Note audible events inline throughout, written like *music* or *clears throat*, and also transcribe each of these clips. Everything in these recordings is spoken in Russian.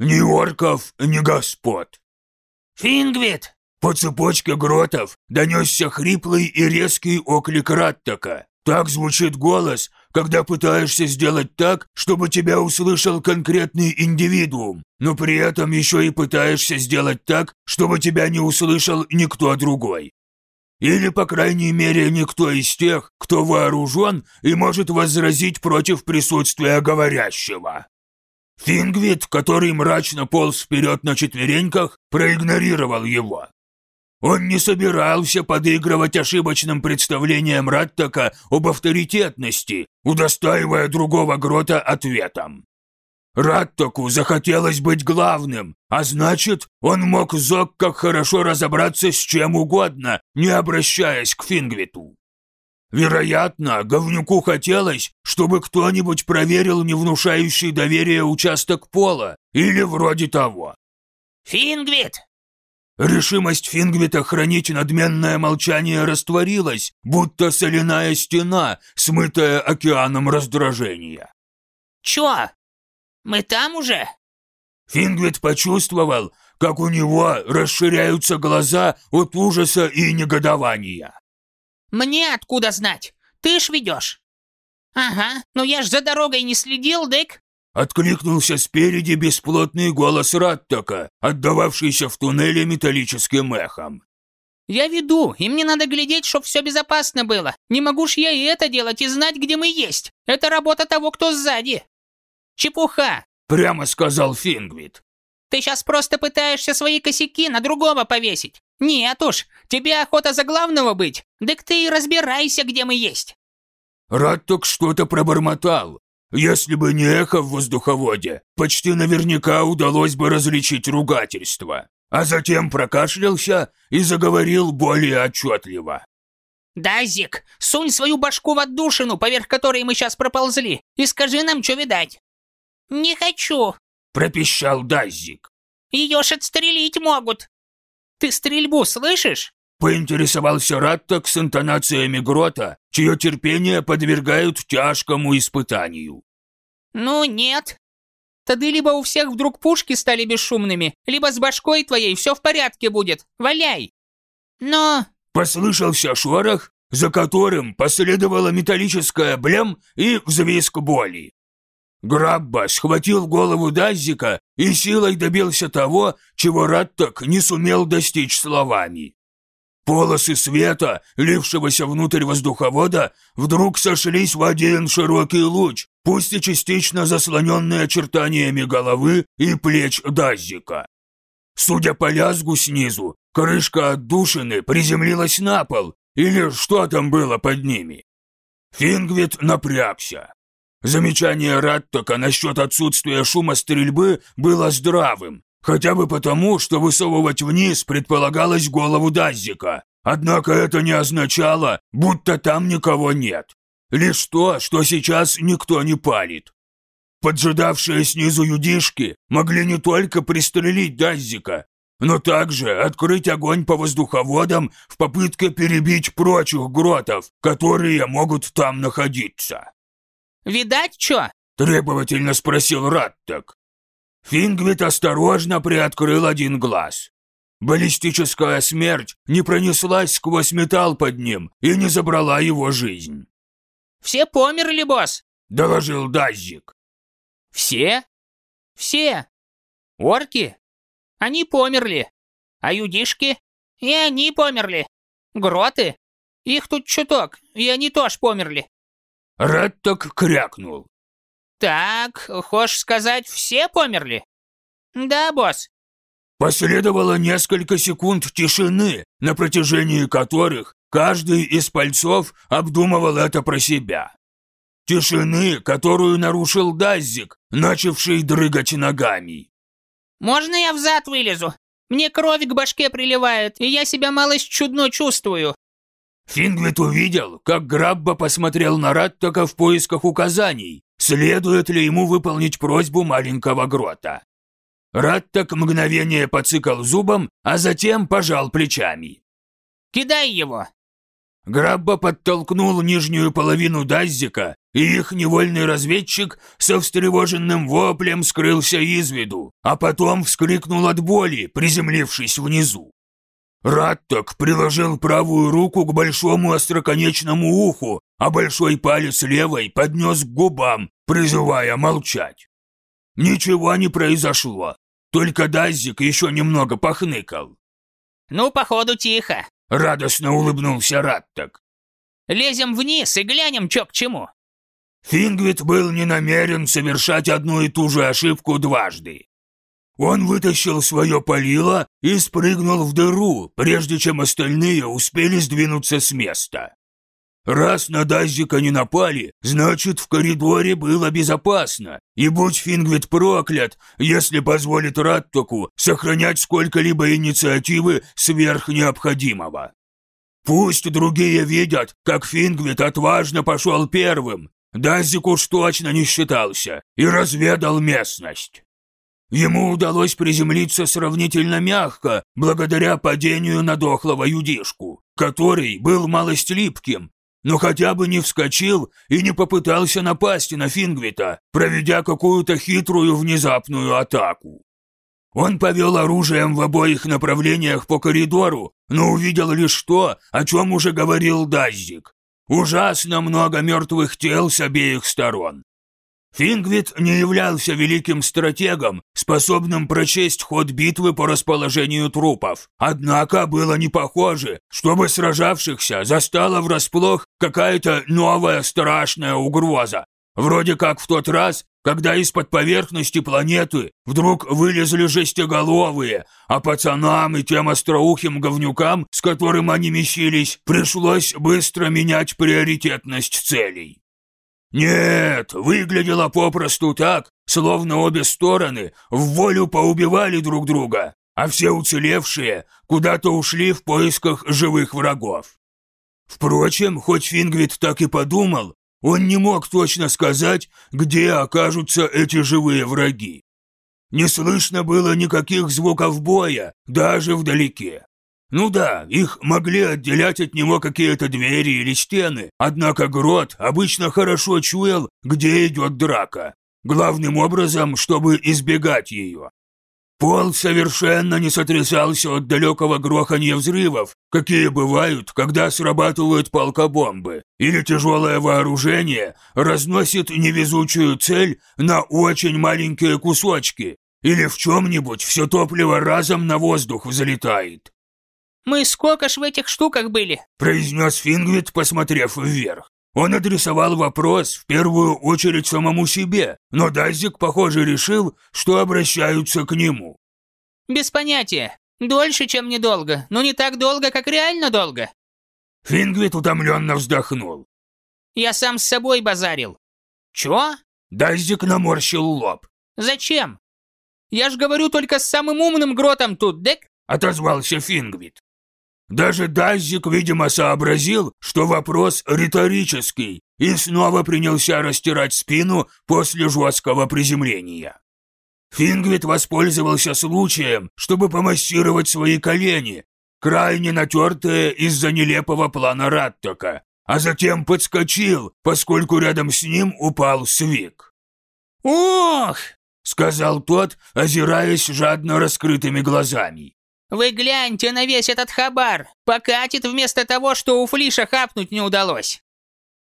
Ни орков, ни господ. «Фингвит!» По цепочке гротов донесся хриплый и резкий оклик Раттака. Так звучит голос, когда пытаешься сделать так, чтобы тебя услышал конкретный индивидуум, но при этом еще и пытаешься сделать так, чтобы тебя не услышал никто другой. Или, по крайней мере, никто из тех, кто вооружен и может возразить против присутствия говорящего. Фингвит, который мрачно полз вперед на четвереньках, проигнорировал его. Он не собирался подыгрывать ошибочным представлениям Раттака об авторитетности, удостаивая другого грота ответом. Раттаку захотелось быть главным, а значит, он мог Зок как хорошо разобраться с чем угодно, не обращаясь к Фингвиту. Вероятно, говнюку хотелось, чтобы кто-нибудь проверил не внушающий доверие участок пола, или вроде того. «Фингвит!» Решимость Фингвита хранить надменное молчание растворилась, будто соляная стена, смытая океаном раздражения. «Чё? Мы там уже?» Фингвит почувствовал, как у него расширяются глаза от ужаса и негодования. «Мне откуда знать? Ты ж ведешь». «Ага, ну я ж за дорогой не следил, Дык». Откликнулся спереди бесплотный голос Раттака, отдававшийся в туннеле металлическим эхом. «Я веду, и мне надо глядеть, чтоб все безопасно было. Не могу ж я и это делать и знать, где мы есть. Это работа того, кто сзади». «Чепуха!» — прямо сказал Фингвит. «Ты сейчас просто пытаешься свои косяки на другого повесить. Нет уж, тебе охота за главного быть. Так ты и разбирайся, где мы есть». Раттак что-то пробормотал, если бы не эхо в воздуховоде, почти наверняка удалось бы различить ругательство. А затем прокашлялся и заговорил более отчетливо. «Дазик, сунь свою башку в отдушину, поверх которой мы сейчас проползли, и скажи нам, что видать». «Не хочу», — пропищал Дазик. «Ее ж отстрелить могут». «Ты стрельбу слышишь?» Поинтересовался Раттак с интонациями грота, чье терпение подвергают тяжкому испытанию. «Ну, нет. Тады либо у всех вдруг пушки стали бесшумными, либо с башкой твоей все в порядке будет. Валяй!» «Но...» Послышался шорох, за которым последовала металлическая блем и взвизг боли. Грабба схватил голову Даззика и силой добился того, чего Раттак не сумел достичь словами. Полосы света, лившегося внутрь воздуховода, вдруг сошлись в один широкий луч, пусть и частично заслоненный очертаниями головы и плеч Даззика. Судя по лязгу снизу, крышка отдушины приземлилась на пол, или что там было под ними. Фингвит напрягся. Замечание Раттока насчет отсутствия шума стрельбы было здравым, Хотя бы потому, что высовывать вниз предполагалось голову Даззика. Однако это не означало, будто там никого нет. Лишь то, что сейчас никто не палит. Поджидавшие снизу юдишки могли не только пристрелить Даззика, но также открыть огонь по воздуховодам в попытке перебить прочих гротов, которые могут там находиться. «Видать, чё?» – требовательно спросил Раттак. Фингвит осторожно приоткрыл один глаз. Баллистическая смерть не пронеслась сквозь металл под ним и не забрала его жизнь. «Все померли, босс?» – доложил Даззик. «Все? Все. Орки? Они померли. А юдишки? И они померли. Гроты? Их тут чуток, и они тоже померли». Ратток крякнул. «Так, хочешь сказать, все померли?» «Да, босс». Последовало несколько секунд тишины, на протяжении которых каждый из пальцов обдумывал это про себя. Тишины, которую нарушил Даззик, начавший дрыгать ногами. «Можно я взад вылезу? Мне кровь к башке приливает, и я себя малость чудно чувствую». Фингвит увидел, как Грабба посмотрел на Раттака в поисках указаний, Следует ли ему выполнить просьбу маленького грота? Раттак мгновение поцикал зубом, а затем пожал плечами. «Кидай его!» Грабба подтолкнул нижнюю половину Даззика, и их невольный разведчик со встревоженным воплем скрылся из виду, а потом вскрикнул от боли, приземлившись внизу. Ратток приложил правую руку к большому остроконечному уху, а большой палец левой поднес к губам, призывая молчать. Ничего не произошло, только Даззик еще немного похныкал. «Ну, походу, тихо», — радостно улыбнулся Ратток. «Лезем вниз и глянем, чё к чему». Фингвит был не намерен совершать одну и ту же ошибку дважды. Он вытащил свое полило и спрыгнул в дыру, прежде чем остальные успели сдвинуться с места. Раз на Дазика не напали, значит, в коридоре было безопасно, и будь Фингвит проклят, если позволит Раттоку сохранять сколько-либо инициативы сверх необходимого. Пусть другие видят, как Фингвит отважно пошел первым, Дазик уж точно не считался и разведал местность. Ему удалось приземлиться сравнительно мягко, благодаря падению на дохлого юдишку, который был малость липким, но хотя бы не вскочил и не попытался напасть на Фингвита, проведя какую-то хитрую внезапную атаку. Он повел оружием в обоих направлениях по коридору, но увидел лишь то, о чем уже говорил Даззик. Ужасно много мертвых тел с обеих сторон. Фингвит не являлся великим стратегом, способным прочесть ход битвы по расположению трупов. Однако было не похоже, чтобы сражавшихся застала врасплох какая-то новая страшная угроза. Вроде как в тот раз, когда из-под поверхности планеты вдруг вылезли жестеголовые, а пацанам и тем остроухим говнюкам, с которым они месились, пришлось быстро менять приоритетность целей. Нет, выглядело попросту так, словно обе стороны в волю поубивали друг друга, а все уцелевшие куда-то ушли в поисках живых врагов. Впрочем, хоть Фингвит так и подумал, он не мог точно сказать, где окажутся эти живые враги. Не слышно было никаких звуков боя, даже вдалеке. Ну да, их могли отделять от него какие-то двери или стены, однако Грот обычно хорошо чуял, где идет драка. Главным образом, чтобы избегать ее. Пол совершенно не сотрясался от далекого гроханья взрывов, какие бывают, когда срабатывают полкобомбы, или тяжелое вооружение разносит невезучую цель на очень маленькие кусочки, или в чем-нибудь все топливо разом на воздух взлетает. Мы сколько ж в этих штуках были?» произнес Фингвит, посмотрев вверх. Он адресовал вопрос в первую очередь самому себе, но Дазик, похоже, решил, что обращаются к нему. «Без понятия. Дольше, чем недолго, но не так долго, как реально долго». Фингвит утомленно вздохнул. «Я сам с собой базарил». «Чё?» Дазик наморщил лоб. «Зачем? Я ж говорю только с самым умным гротом тут, дек?» Отозвался Фингвит. Даже Даззик, видимо, сообразил, что вопрос риторический, и снова принялся растирать спину после жесткого приземления. Фингвит воспользовался случаем, чтобы помассировать свои колени, крайне натертые из-за нелепого плана Раттока, а затем подскочил, поскольку рядом с ним упал Свик. «Ох!» — сказал тот, озираясь жадно раскрытыми глазами. Вы гляньте на весь этот хабар! Покатит вместо того, что у Флиша хапнуть не удалось!»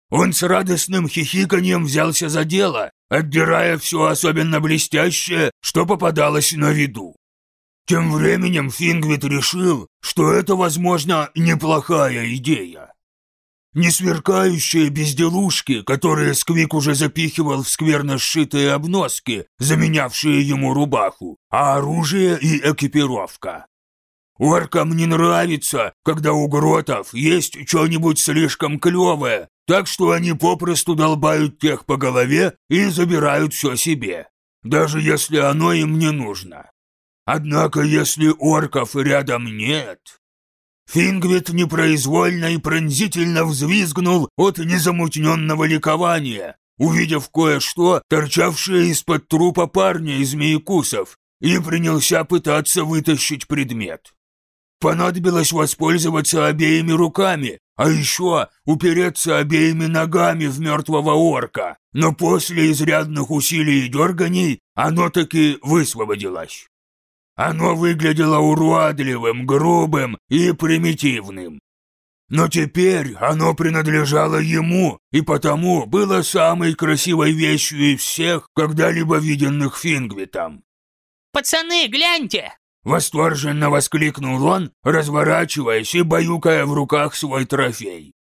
Он с радостным хихиканьем взялся за дело, отдирая все особенно блестящее, что попадалось на виду. Тем временем Фингвит решил, что это, возможно, неплохая идея. Не сверкающие безделушки, которые Сквик уже запихивал в скверно сшитые обноски, заменявшие ему рубаху, а оружие и экипировка. Оркам не нравится, когда у гротов есть что-нибудь слишком клевое, так что они попросту долбают тех по голове и забирают все себе, даже если оно им не нужно. Однако, если орков рядом нет... Фингвит непроизвольно и пронзительно взвизгнул от незамутненного ликования, увидев кое-что, торчавшее из-под трупа парня из змеекусов, и принялся пытаться вытащить предмет. Понадобилось воспользоваться обеими руками, а еще упереться обеими ногами в мертвого орка, но после изрядных усилий и дерганий оно таки высвободилось. Оно выглядело уродливым, грубым и примитивным. Но теперь оно принадлежало ему, и потому было самой красивой вещью из всех, когда-либо виденных Фингвитом. «Пацаны, гляньте!» Восторженно воскликнул он, разворачиваясь и баюкая в руках свой трофей.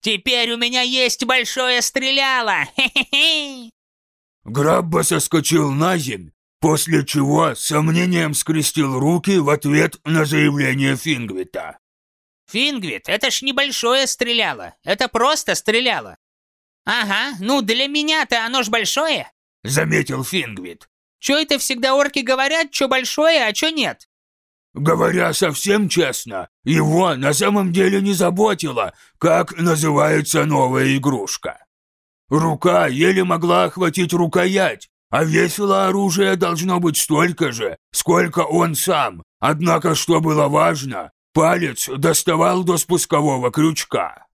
«Теперь у меня есть большое стреляло! Хе-хе-хе!» Грабба соскочил на земь, после чего с сомнением скрестил руки в ответ на заявление Фингвита. «Фингвит, это ж небольшое стреляло, это просто стреляло!» «Ага, ну для меня-то оно ж большое!» — заметил Фингвит. Чё это всегда орки говорят, чё большое, а чё нет? Говоря совсем честно, его на самом деле не заботило, как называется новая игрушка. Рука еле могла охватить рукоять, а весило оружие должно быть столько же, сколько он сам. Однако, что было важно, палец доставал до спускового крючка.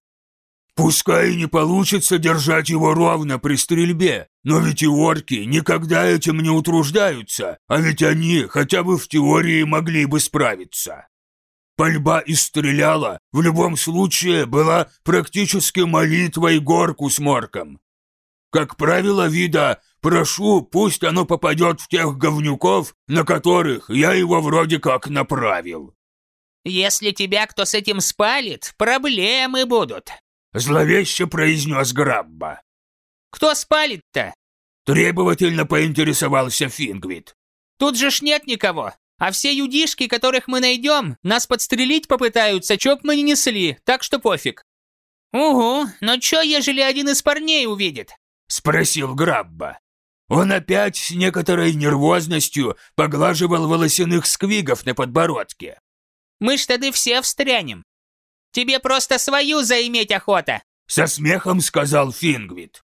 Пускай и не получится держать его ровно при стрельбе, но ведь и орки никогда этим не утруждаются, а ведь они хотя бы в теории могли бы справиться. Пальба из стреляла в любом случае была практически молитвой горку с морком. Как правило вида «прошу, пусть оно попадет в тех говнюков, на которых я его вроде как направил». «Если тебя кто с этим спалит, проблемы будут», Зловеще произнес Грабба. «Кто спалит-то?» Требовательно поинтересовался Фингвит. «Тут же ж нет никого. А все юдишки, которых мы найдем, нас подстрелить попытаются, б мы не несли, так что пофиг». «Угу, но чё, ежели один из парней увидит?» Спросил Грабба. Он опять с некоторой нервозностью поглаживал волосяных сквигов на подбородке. «Мы ж тогда все встрянем. Тебе просто свою заиметь охота!» Со смехом сказал Фингвит.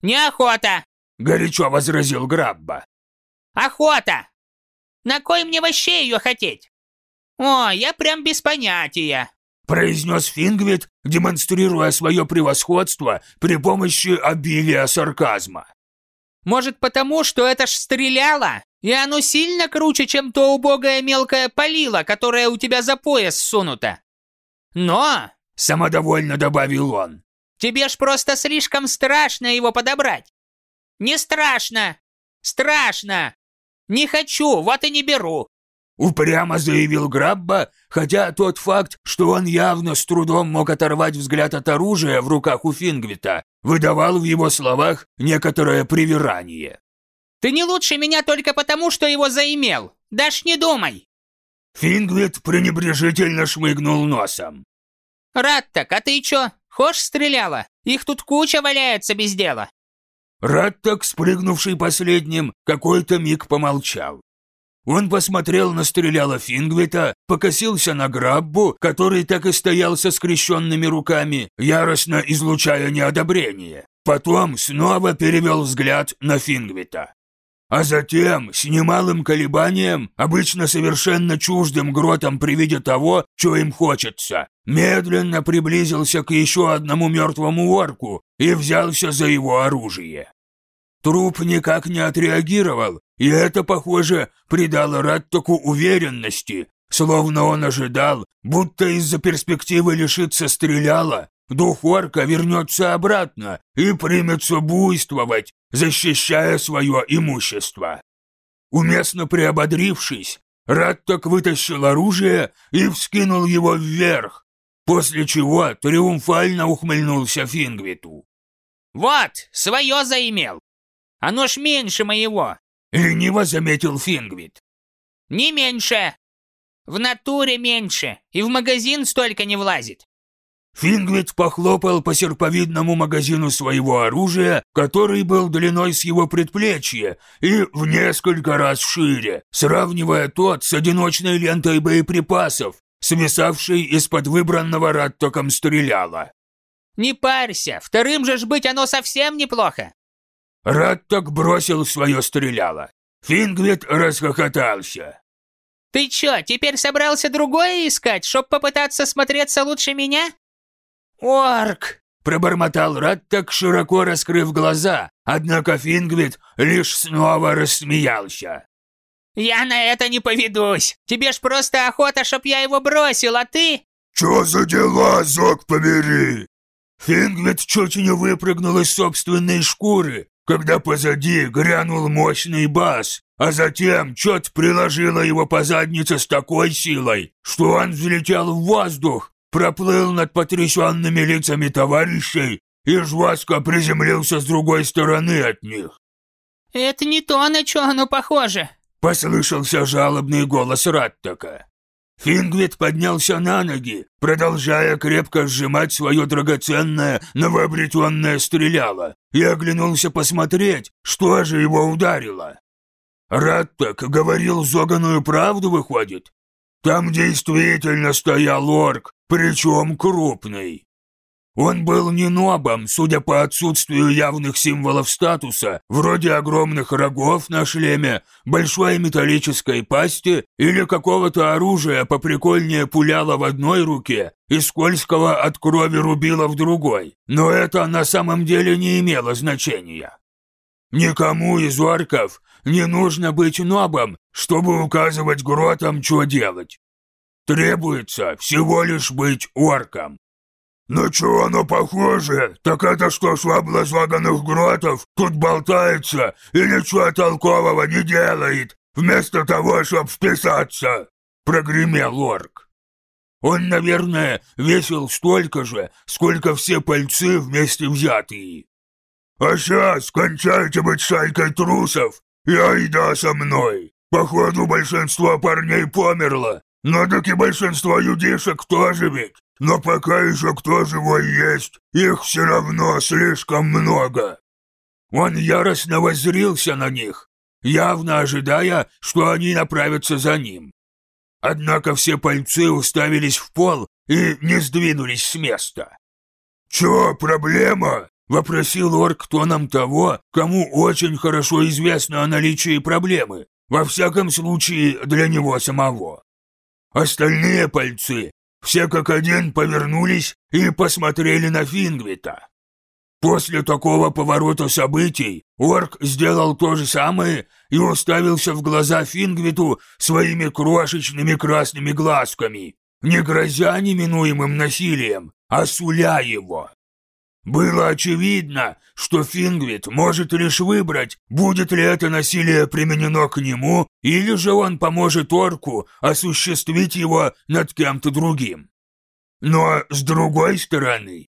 «Неохота!» Горячо возразил Грабба. «Охота! На кой мне вообще ее хотеть? О, я прям без понятия!» произнес Фингвит, демонстрируя свое превосходство при помощи обилия сарказма. «Может, потому, что это ж стреляло, и оно сильно круче, чем то убогое мелкое полило, которое у тебя за пояс сунуто?» Но, самодовольно добавил он, тебе ж просто слишком страшно его подобрать. Не страшно. Страшно. Не хочу, вот и не беру. Упрямо заявил Грабба, хотя тот факт, что он явно с трудом мог оторвать взгляд от оружия в руках у Фингвита, выдавал в его словах некоторое привирание. «Ты не лучше меня только потому, что его заимел. Дашь не думай!» Фингвит пренебрежительно шмыгнул носом. «Раттак, а ты чё, хошь стреляла? Их тут куча валяется без дела». Раттак, спрыгнувший последним, какой-то миг помолчал. Он посмотрел на стреляло Фингвита, покосился на Граббу, который так и стоял со скрещенными руками, яростно излучая неодобрение. Потом снова перевел взгляд на Фингвита а затем, с немалым колебанием, обычно совершенно чуждым гротом при виде того, что им хочется, медленно приблизился к еще одному мертвому орку и взялся за его оружие. Труп никак не отреагировал, и это, похоже, придало Раттаку уверенности, словно он ожидал, будто из-за перспективы лишиться стреляла, дух орка вернется обратно и примется буйствовать, защищая свое имущество. Уместно приободрившись, Раттак вытащил оружие и вскинул его вверх, после чего триумфально ухмыльнулся Фингвиту. «Вот, свое заимел! Оно ж меньше моего!» — лениво заметил Фингвит. «Не меньше! В натуре меньше, и в магазин столько не влазит. Фингвит похлопал по серповидному магазину своего оружия, который был длиной с его предплечья и в несколько раз шире, сравнивая тот с одиночной лентой боеприпасов, свисавшей из-под выбранного раттоком стреляла. «Не парься, вторым же ж быть оно совсем неплохо!» Ратток бросил свое стреляло. Фингвит расхохотался. «Ты чё, теперь собрался другое искать, чтоб попытаться смотреться лучше меня?» Орк!» Пробормотал Раттак, широко раскрыв глаза, однако Фингвит лишь снова рассмеялся. «Я на это не поведусь! Тебе ж просто охота, чтоб я его бросил, а ты...» «Чё за дела, Зок побери?» Фингвит чуть не выпрыгнул из собственной шкуры, когда позади грянул мощный бас, а затем чет приложила его по заднице с такой силой, что он взлетел в воздух, проплыл над потрясенными лицами товарищей и жвастко приземлился с другой стороны от них. «Это не то, на что оно похоже», — послышался жалобный голос Раттака. Фингвит поднялся на ноги, продолжая крепко сжимать свое драгоценное новообретенное стреляло, и оглянулся посмотреть, что же его ударило. Раттак говорил зоганую правду, выходит? Там действительно стоял орк, причем крупный. Он был не нобом, судя по отсутствию явных символов статуса, вроде огромных рогов на шлеме, большой металлической пасти или какого-то оружия поприкольнее пуляло в одной руке и скользкого от крови рубило в другой, но это на самом деле не имело значения. Никому из орков не нужно быть нобом, чтобы указывать гротам, что делать. Требуется всего лишь быть орком. «На чего оно похоже? Так это что, швабла злаганных гротов тут болтается и ничего толкового не делает, вместо того, чтобы вписаться?» — прогремел орк. Он, наверное, весил столько же, сколько все пальцы вместе взятые. «А сейчас кончайте быть шайкой трусов и айда со мной. Походу, большинство парней померло, но таки большинство людишек тоже ведь. Но пока еще кто живой есть, их все равно слишком много. Он яростно воззрился на них, явно ожидая, что они направятся за ним. Однако все пальцы уставились в пол и не сдвинулись с места. «Чё, проблема?» — вопросил орк тоном того, кому очень хорошо известно о наличии проблемы, во всяком случае для него самого. Остальные пальцы все как один повернулись и посмотрели на Фингвита. После такого поворота событий орк сделал то же самое и уставился в глаза Фингвиту своими крошечными красными глазками, не грозя неминуемым насилием, а суля его. Было очевидно, что Фингвит может лишь выбрать, будет ли это насилие применено к нему, или же он поможет орку осуществить его над кем-то другим. Но с другой стороны...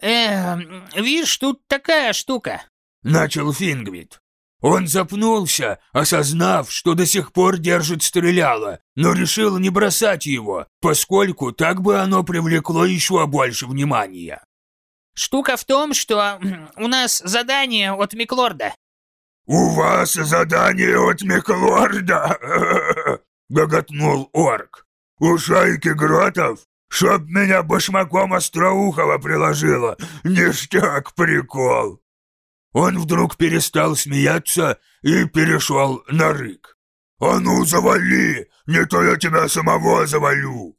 «Э, видишь, тут такая штука», — начал Фингвит. Он запнулся, осознав, что до сих пор держит стреляло, но решил не бросать его, поскольку так бы оно привлекло еще больше внимания. Штука в том, что *clears throat* у нас задание от Миклорда». «У вас задание от Миклорда?» *laughs* — гоготнул орк. «У шайки гротов? Чтоб меня башмаком остроухого приложило! Ништяк прикол!» Он вдруг перестал смеяться и перешел на рык. «А ну, завали! Не то я тебя самого завалю!»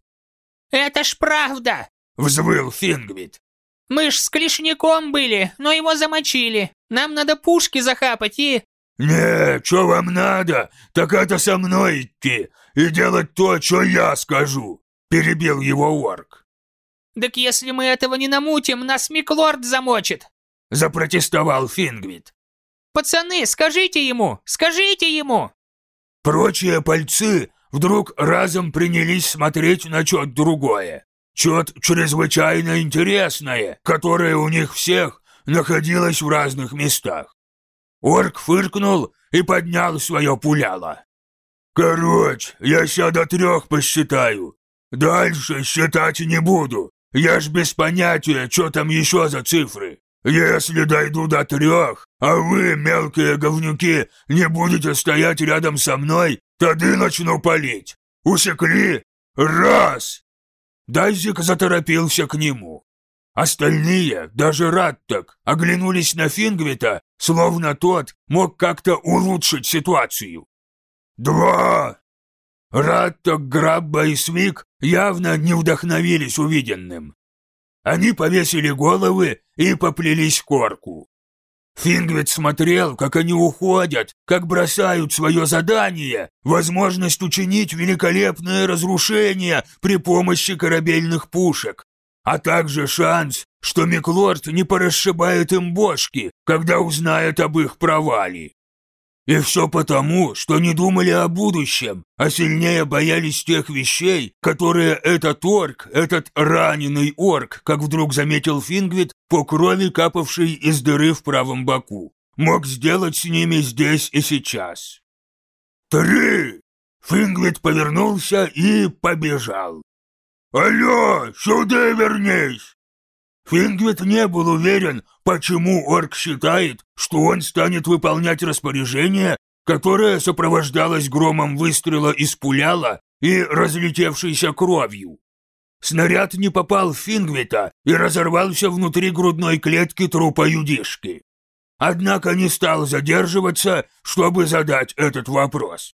«Это ж правда!» — взвыл Фингвит. Мы ж с Клешняком были, но его замочили. Нам надо пушки захапать и...» «Не, что вам надо, так это со мной идти и делать то, что я скажу», — перебил его орк. «Так если мы этого не намутим, нас Миклорд замочит», — запротестовал Фингвит. «Пацаны, скажите ему, скажите ему!» Прочие пальцы вдруг разом принялись смотреть на что-то другое. Чё-то чрезвычайно интересное, которое у них всех находилось в разных местах. Орк фыркнул и поднял свое пуляло. «Короче, я ща до трех посчитаю. Дальше считать не буду. Я ж без понятия, что там еще за цифры. Если дойду до трех, а вы, мелкие говнюки, не будете стоять рядом со мной, тогда начну палить. Усекли? Раз!» Дайзик заторопился к нему. Остальные, даже Раттак, оглянулись на Фингвита, словно тот мог как-то улучшить ситуацию. «Два!» Раттак, Грабба и Свик явно не вдохновились увиденным. они повесили головы и поплелись к орку. Фингвит смотрел, как они уходят, как бросают свое задание, возможность учинить великолепное разрушение при помощи корабельных пушек, а также шанс, что Миклорд не порасшибает им бошки, когда узнает об их провале. И все потому, что не думали о будущем, а сильнее боялись тех вещей, которые этот орк, этот раненый орк, как вдруг заметил Фингвит, по крови капавшей из дыры в правом боку, мог сделать с ними здесь и сейчас. «Три!» Фингвит повернулся и побежал. «Алло, сюда вернись!» Фингвит не был уверен, почему орк считает, что он станет выполнять распоряжение, которое сопровождалось громом выстрела из пуляла и разлетевшейся кровью. Снаряд не попал в Фингвита и разорвался внутри грудной клетки трупа юдишки. Однако не стал задерживаться, чтобы задать этот вопрос.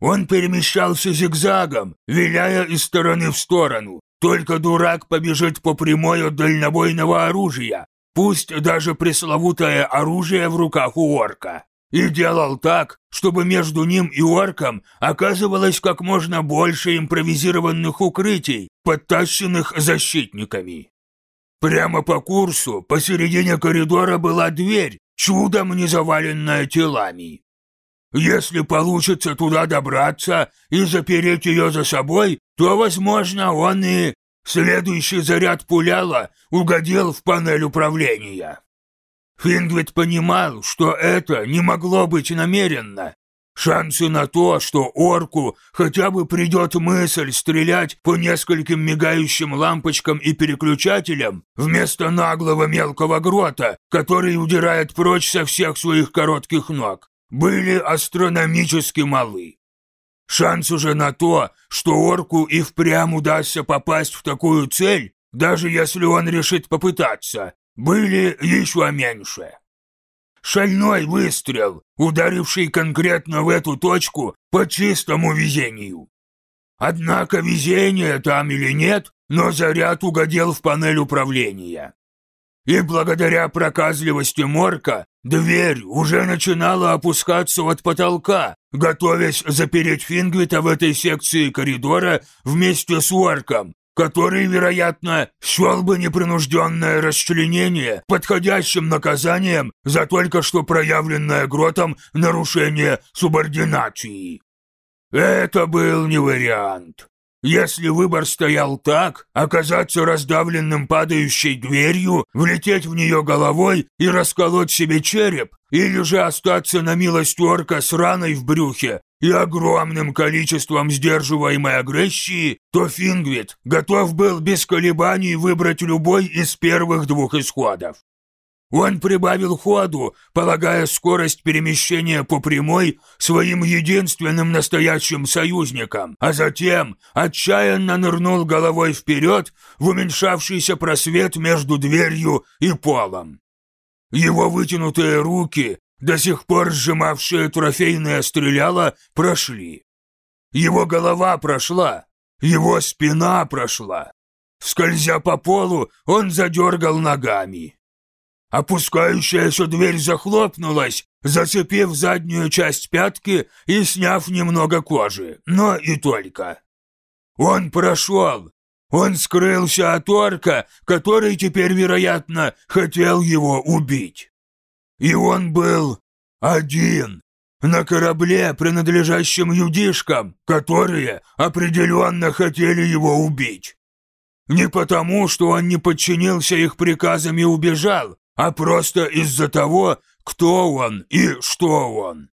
Он перемещался зигзагом, виляя из стороны в сторону, только дурак побежит по прямой от дальнобойного оружия, пусть даже пресловутое оружие в руках у орка. И делал так, чтобы между ним и орком оказывалось как можно больше импровизированных укрытий, подтащенных защитниками. Прямо по курсу посередине коридора была дверь, чудом не заваленная телами. Если получится туда добраться и запереть ее за собой, то, возможно, он и следующий заряд пуляла угодил в панель управления. Фингвит понимал, что это не могло быть намеренно. Шансы на то, что орку хотя бы придет мысль стрелять по нескольким мигающим лампочкам и переключателям вместо наглого мелкого грота, который удирает прочь со всех своих коротких ног, были астрономически малы. Шанс уже на то, что орку и впрямь удастся попасть в такую цель, даже если он решит попытаться, были еще меньше. Шальной выстрел, ударивший конкретно в эту точку по чистому везению. Однако везение там или нет, но заряд угодил в панель управления. И благодаря проказливости Морка дверь уже начинала опускаться от потолка, готовясь запереть Фингвита в этой секции коридора вместе с Уорком, который, вероятно, счел бы непринужденное расчленение подходящим наказанием за только что проявленное Гротом нарушение субординации. Это был не вариант. Если выбор стоял так, оказаться раздавленным падающей дверью, влететь в нее головой и расколоть себе череп, или же остаться на милость орка с раной в брюхе и огромным количеством сдерживаемой агрессии, то Фингвит готов был без колебаний выбрать любой из первых двух исходов. Он прибавил ходу, полагая скорость перемещения по прямой своим единственным настоящим союзником, а затем отчаянно нырнул головой вперед в уменьшавшийся просвет между дверью и полом. Его вытянутые руки, до сих пор сжимавшие трофейное стреляло, прошли. Его голова прошла, его спина прошла. Скользя по полу, он задергал ногами. Опускающаяся дверь захлопнулась, зацепив заднюю часть пятки и сняв немного кожи, но и только. Он прошел. Он скрылся от орка, который теперь, вероятно, хотел его убить. И он был один, на корабле, принадлежащем юдишкам, которые определенно хотели его убить. Не потому, что он не подчинился их приказам и убежал, а просто из-за того, кто он и что он.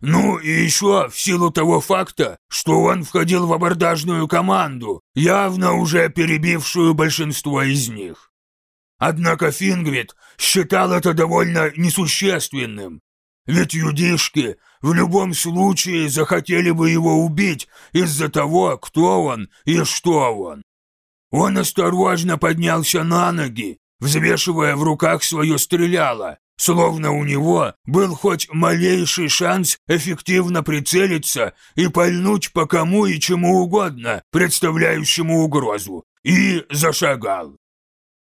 Ну и еще в силу того факта, что он входил в абордажную команду, явно уже перебившую большинство из них. Однако Фингвит считал это довольно несущественным, ведь юдишки в любом случае захотели бы его убить из-за того, кто он и что он. Он осторожно поднялся на ноги взвешивая в руках свое стреляло, словно у него был хоть малейший шанс эффективно прицелиться и пальнуть по кому и чему угодно, представляющему угрозу, и зашагал.